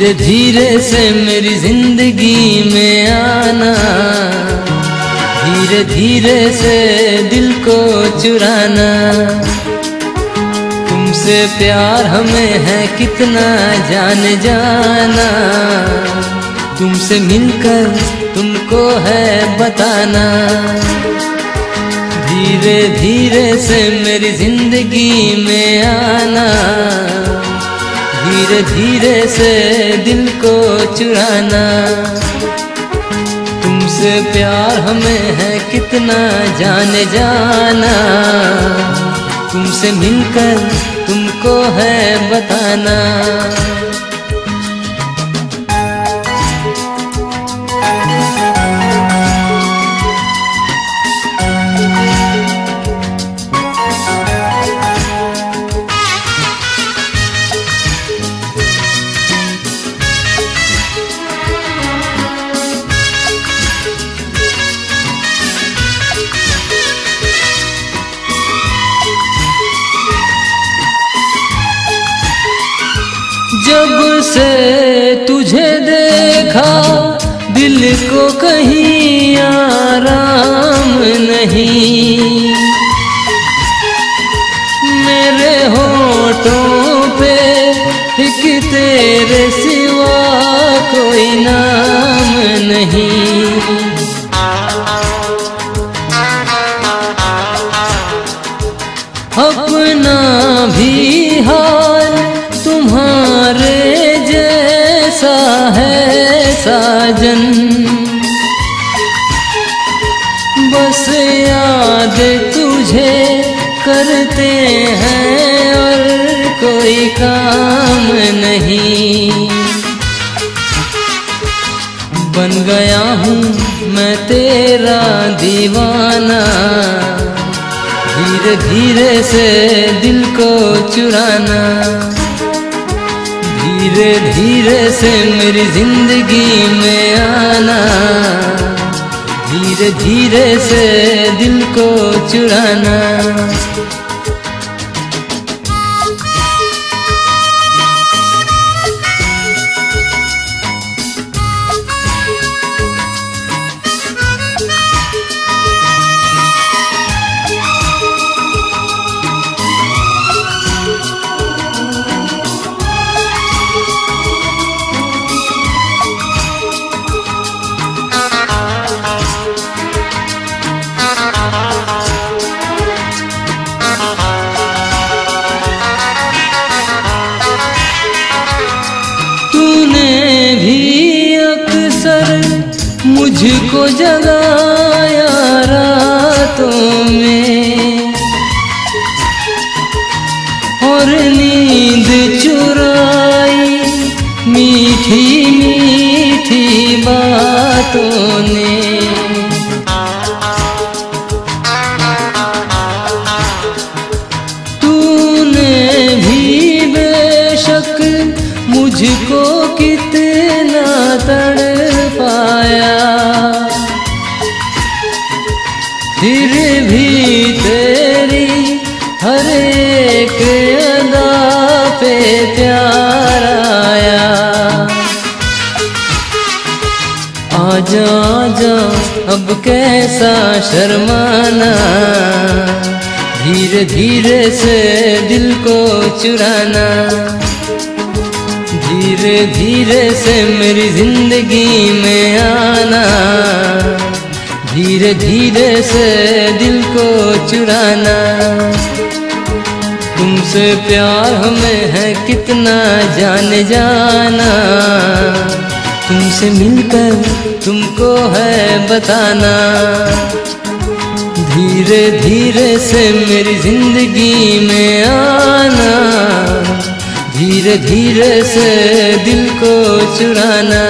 धीरे धीरे से मेरी ज़िंदगी में आना। धीरे धीरे से दिल को चुराना। तुमसे प्यार हमें है कितना जान जाना। तुमसे मिलकर तुमको है बताना। धीरे धीरे से मेरी ज़िंदगी में आना। धीरे धीरे से दिल को चुराना। तुमसे प्यार हमें है कितना जाने जाना। तुमसे मिलकर तुमको है बताना। जब से तुझे देखा, दिल को कहीं आराम नहीं। मेरे होठों पे एक तेरे सिवा कोई नाम नहीं। अपना भी हाल तुम्हारे जैसा है साजन। बस याद तुझे करते हैं और कोई काम नहीं। बन गया हूँ मैं तेरा दीवाना। धीरे धीरे से दिल को चुराना। धीरे धीरे से मेरी ज़िंदगी में आना। धीरे धीरे से दिल को चुराना। मुझको जगाया रातों में। और नींद चुराई मीठी मीठी बातों ने। तूने भी बेशक मुझको कितना फिर भी तेरी हर एक अदा पे प्यार आया। आजा आजा, अब कैसा शर्माना। धीरे धीरे से दिल को चुराना। धीरे धीरे से मेरी ज़िंदगी में आना। धीरे धीरे से दिल को चुराना। तुमसे प्यार हमें है कितना जाने जाना। तुमसे मिलकर तुमको है बताना। धीरे धीरे से मेरी ज़िंदगी में आना। धीरे धीरे से दिल को चुराना।